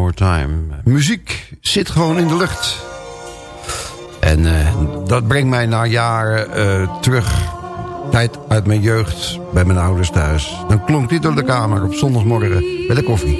more time. Muziek zit gewoon in de lucht. En eh, dat brengt mij naar jaren eh, terug. Tijd uit mijn jeugd bij mijn ouders thuis. Dan klonk dit door de kamer op zondagmorgen bij de koffie.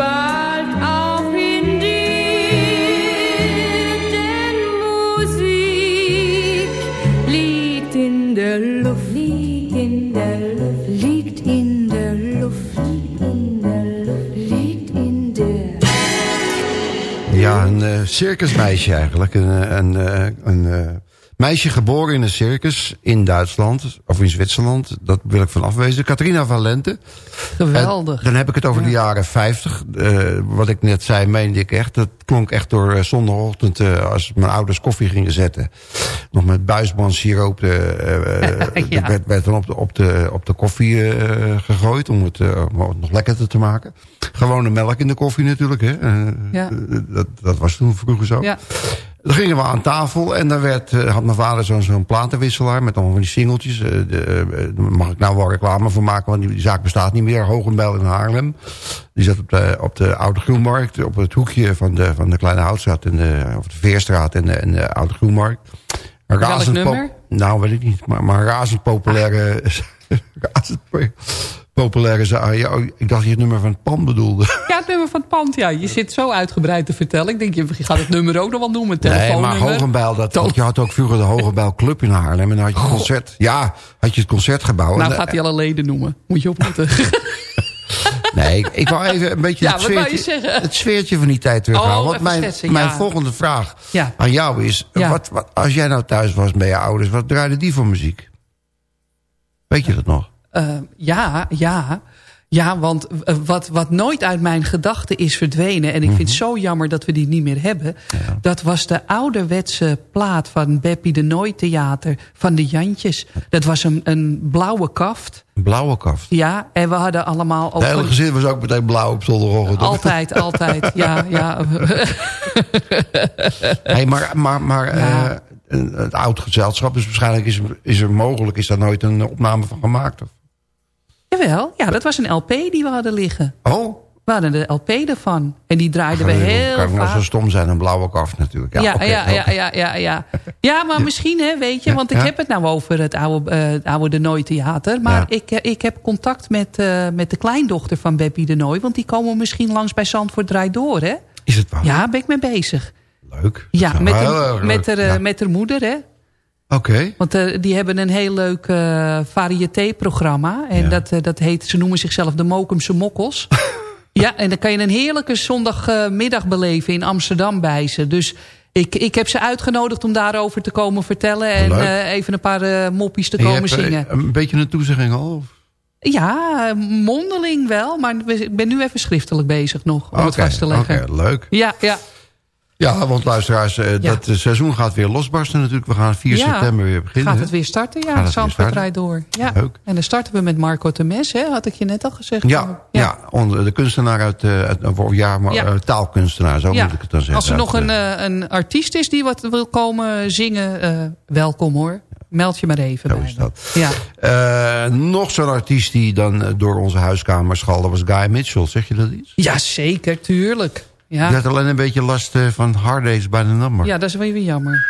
Bald auch in dir, denn Musik. Liegt in der Luft, liegt in der Luft, liegt in der Luft, in der Luft, liegt in der Ja, een eh, circusmeisje eigenlijk. Een, eh, een, eh, een meisje geboren in een circus in Duitsland. Of in Zwitserland. Dat wil ik van afwezen. Catharina van Lente. Geweldig. En dan heb ik het over de jaren 50. Eh, wat ik net zei, meende ik echt. Dat klonk echt door eh, zondagochtend eh, als mijn ouders koffie gingen zetten. Nog met buisman siroop. eh, eh, *laughs* Ja. werd, werd dan op de, op de, op de koffie eh, gegooid. Om het, eh, om het nog lekkerder te maken. Gewone melk in de koffie natuurlijk. Hè. Eh, Ja. dat, dat was toen vroeger zo. Ja. Dan gingen we aan tafel en dan werd, eh, had mijn vader zo'n zo'n platenwisselaar met allemaal van die singeltjes. Eh, de, eh, daar mag ik nou wel reclame voor maken, want die, zaak bestaat niet meer. Hogenbel in Haarlem. Die zat op de, op de Oude Groenmarkt, op het hoekje van de, van de Kleine Houtstraat, en de, of de Veerstraat en de, en de Oude Groenmarkt. Welk nummer? Nou, weet ik niet, maar, maar een razend populaire... *laughs* razend po- populaire zaal. Ja, oh, ik dacht dat je het nummer van het pan bedoelde. *laughs* Ja, het nummer van het pand. Ja, je zit zo uitgebreid te vertellen. Ik denk, je gaat het nummer ook nog wel noemen. Nee, maar Hogenbijl, dat, want je had ook vroeger de Hogenbijl Club in Haarlem. En dan had je het concert. Ja, had je het concertgebouw. Nou En, gaat hij alle leden noemen. Moet je opletten. *laughs* Nee, ik, ik wou even een beetje Ja, het, wat wou je sfeertje, zeggen? het sfeertje van die tijd terughalen. Oh, Want mijn, schetsen, mijn ja. volgende vraag Ja. aan jou is... Wat, wat, als jij nou thuis was bij je ouders, wat draaiden die voor muziek? Weet je dat nog? Eh, ja, ja. Ja, want eh, wat, wat nooit uit mijn gedachten is verdwenen... en ik vind het zo jammer dat we die niet meer hebben... dat was de ouderwetse plaat van Beppie de Nooit Theater... van de Jantjes. Dat was een, een blauwe kaft. Een blauwe kaft. Ja, en we hadden allemaal... ook De hele gezin was ook meteen blauw op zondagochtend. Altijd, altijd. Ja, ja. *laughs* Hey, maar maar, maar Ja. eh, het oud gezelschap, dus waarschijnlijk is, is er mogelijk... is daar nooit een opname van gemaakt? Of? Jawel, ja, dat was een LP die we hadden liggen. Oh, We hadden de LP ervan. En die draaiden we kan heel ik nou zo stom zijn, een blauwe kaft natuurlijk. Ja, Ja, ja, ja, ja, ja, ja. Maar misschien, hè, weet je, want ik Ja. heb het nou over het oude, eh, het oude De Nooi Theater. Maar Ja. ik, eh, ik heb contact met, eh, met de kleindochter van Beppie De Nooi. Want die komen misschien langs bij Zandvoort Draait Door, hè? Is het waar? Ja, ben ik mee bezig. Leuk. Ja, met, met, haar, Ja. met haar moeder, hè? Oké. Want eh, die hebben een heel leuk eh variété-programma. En dat, eh, dat heet, ze noemen zichzelf de Mokumse Mokkels. *laughs* ja, en dan kan je een heerlijke zondagmiddag beleven in Amsterdam bij ze. Dus ik, ik heb ze uitgenodigd om daarover te komen vertellen. En even een paar moppies te En komen hebt, zingen. Een beetje een toezegging al? of? Ja, mondeling wel. Maar ik ben nu even schriftelijk bezig nog. Om het vast te leggen. Oké, leuk. Ja, ja. Ja, want luisteraars, eh, Ja. dat eh, seizoen gaat weer losbarsten natuurlijk. We gaan 4 Ja. september weer beginnen. Gaat het weer starten? Ja, Zandvoort draait door. Ja. Leuk. En dan starten we met Marco Temes, hè? had ik je net al gezegd. Ja, ja. onder de kunstenaar uit, eh, uit ja, maar, Ja. taalkunstenaar, zo Ja. moet ik het dan zeggen. Als er nog Uit, een, een artiest is die wat wil komen zingen, welkom hoor. Meld je maar even bij me. Ja. eh, nog zo'n artiest die dan door onze huiskamer schalde was Guy Mitchell. Zeg je dat iets? ja, zeker, Die Ja. had alleen een beetje last eh, van hard days by the number. ja, dat is wel weer jammer.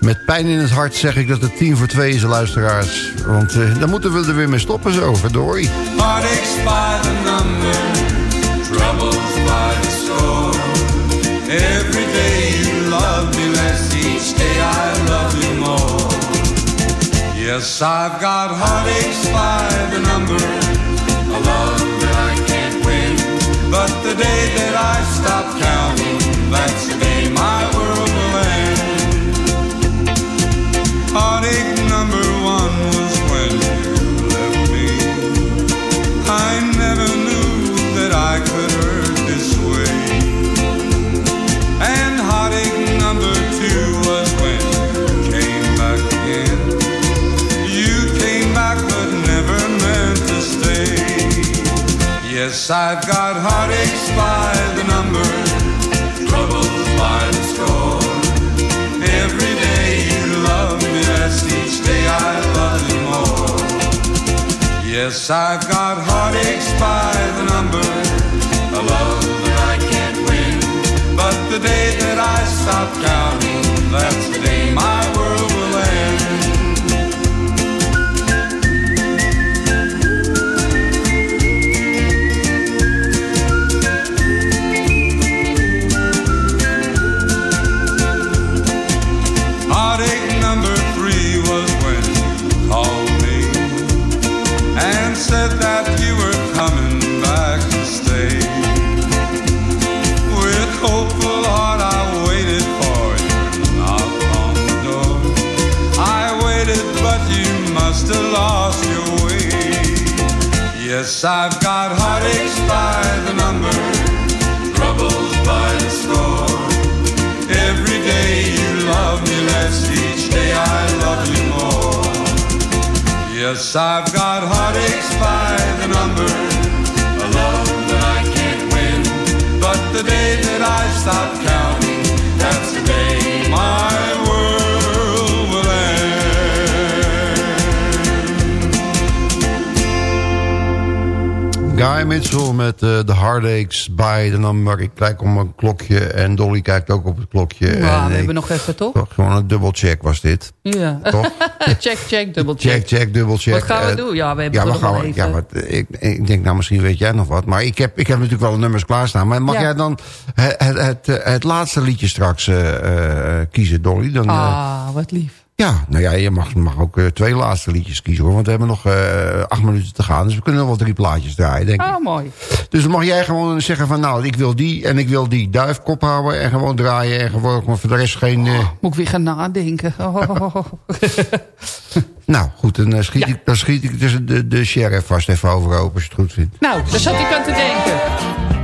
Met pijn in het hart zeg ik dat het tien voor twee is, luisteraars. Want eh, dan moeten we er weer mee stoppen zo, verdorie. Heartaches by the number, troubles by the score. Every day you love me less, each day I love you more. Yes, I've got heartaches by the number, a love that I can't win. But the day that I stop counting, that's the day my world Yes, I've got heartaches by the number, a love that I can't win. But the day that I stop I've got Guy Mitchell met eh, The Heartaches by the number. Ik kijk om een klokje en Dolly kijkt ook op het klokje. Ja, en we hebben nog even, toch? toch gewoon een dubbelcheck was dit. Ja. Toch? *laughs* check, check, dubbel check. Check, check, dubbelcheck. Wat gaan we Eh, doen? Ja, we hebben ja, we nog gaan, we- ja, even. maar eh, ik, ik denk, nou, misschien weet jij nog wat. Maar ik heb, ik heb natuurlijk wel de nummers klaarstaan. Maar mag Ja. jij dan het, het, het, het laatste liedje straks kiezen, Dolly? Dan, Ah, wat lief. Ja, nou ja, je mag, mag ook eh, twee laatste liedjes kiezen hoor. Want we hebben nog eh, acht minuten te gaan. Dus we kunnen nog wel drie plaatjes draaien, denk ik. Ah, mooi. Dus dan mag jij gewoon zeggen van nou, ik wil die en ik wil die duifkop houden. En gewoon draaien en gewoon voor de rest geen... eh, Moet ik weer gaan nadenken. Oh. *laughs* Nou goed, dan, schiet ik, dan schiet ik dus de, de sheriff vast even overhoop als je het goed vindt. Nou, daar zat ik aan te denken.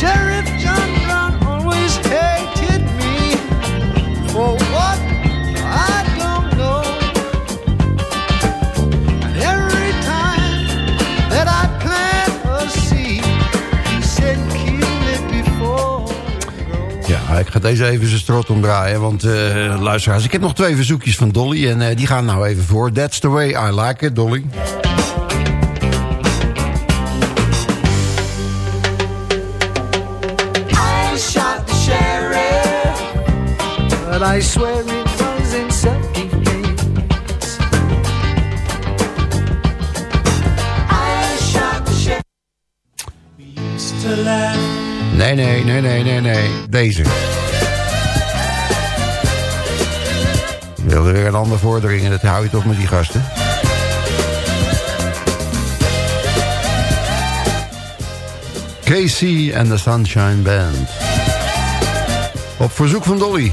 Sheriff John Brown always hated me for what I don't know. And every time that I plant a seed, he said, kill it before. Ja, ik ga deze even zijn strot omdraaien, want eh, luisteraars, ik heb nog twee verzoekjes van Dolly en eh, die gaan nou even voor. That's the way I like it, Dolly. I swear it was in. Nee, nee, nee, nee, nee, nee. Deze. Wilde weer een ander vorderingen, dat hou je toch met die gasten. Casey and the Sunshine Band. Op verzoek van Dolly.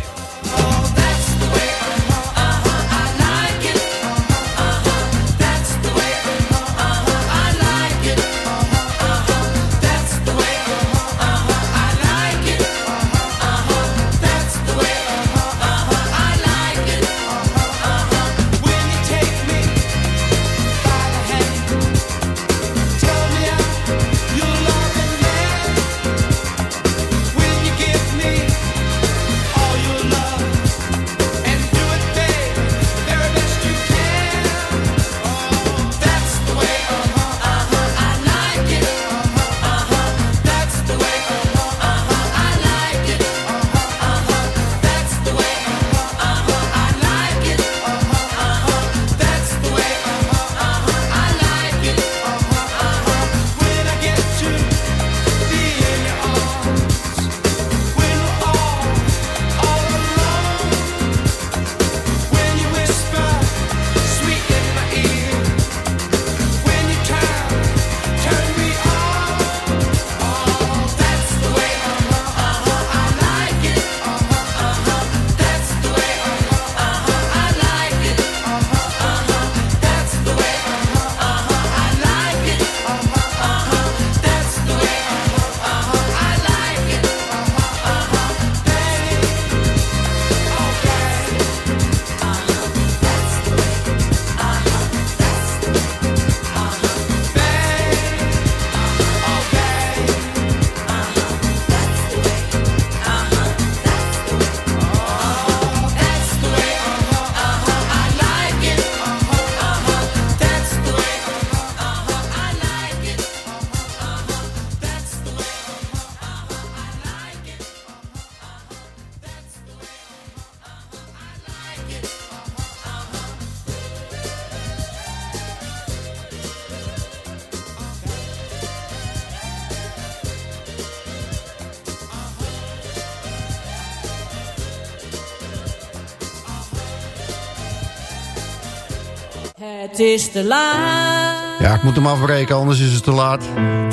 Is te laat, Ja, ik moet hem afbreken, anders is het te laat.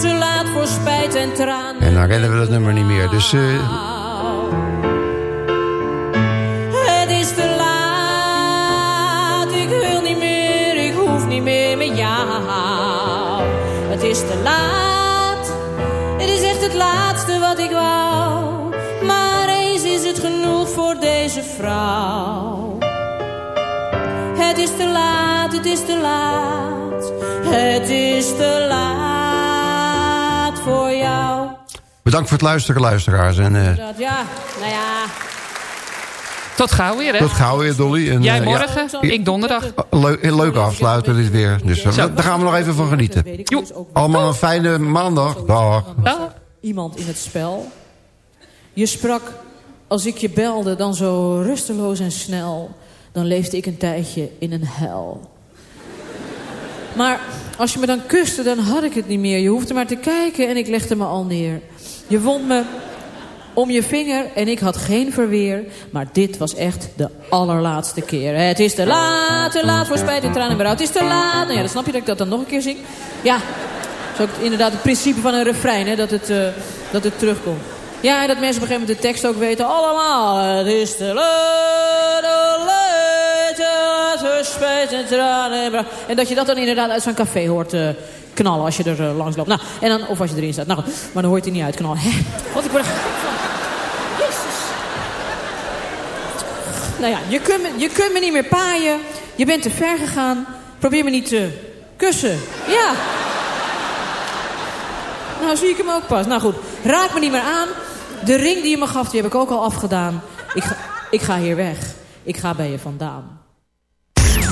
te laat voor spijt en tranen. En dan redden we dat nummer niet meer. Dus eh, Het is te laat, ik wil niet meer, ik hoef niet meer met jou. Het is te laat, het is echt het laatste wat ik wou. Maar eens is het genoeg voor deze vrouw. Het is te laat, het is te laat, het is te laat voor jou. bedankt voor het luisteren, luisteraars. En eh, Dat, ja, nou ja. Tot gauw weer, hè? tot gauw weer, Dolly. En, Jij eh, morgen, ja, ik donderdag. Leuk, heel leuk afsluiten dit weer. Dus eh, Zo. daar gaan we nog even van genieten. Allemaal een fijne maandag. Dag. iemand in het spel. Je sprak, als ik je belde, dan zo rusteloos en snel. Dan leefde ik een tijdje in een hel. Maar als je me dan kuste, dan had ik het niet meer. Je hoefde maar te kijken en ik legde me al neer. Je wond me om je vinger en ik had geen verweer. Maar dit was echt de allerlaatste keer. Het is te laat, te laat voor spijt en tranen en. Het is te laat. Nou ja, dan snap je dat ik dat dan nog een keer zing. Ja, dat is ook inderdaad het principe van een refrein, hè, dat, het, eh, dat het terugkomt. Ja, en dat mensen op een gegeven moment de tekst ook weten. Allemaal, het is te laat, en en dat je dat dan inderdaad uit zo'n café hoort eh, knallen als je er eh, langs loopt. Nou, en dan, of als je erin staat. Nou, maar dan hoort hij niet uit knallen. Hè? Wat ik word. Jezus. Nou ja, je kunt, me, je kunt me niet meer paaien. Je bent te ver gegaan. Probeer me niet te kussen. Ja. Nou, zie ik hem ook pas. Nou goed, raak me niet meer aan. De ring die je me gaf, die heb ik ook al afgedaan. Ik ik ga hier weg. Ik ga bij je vandaan.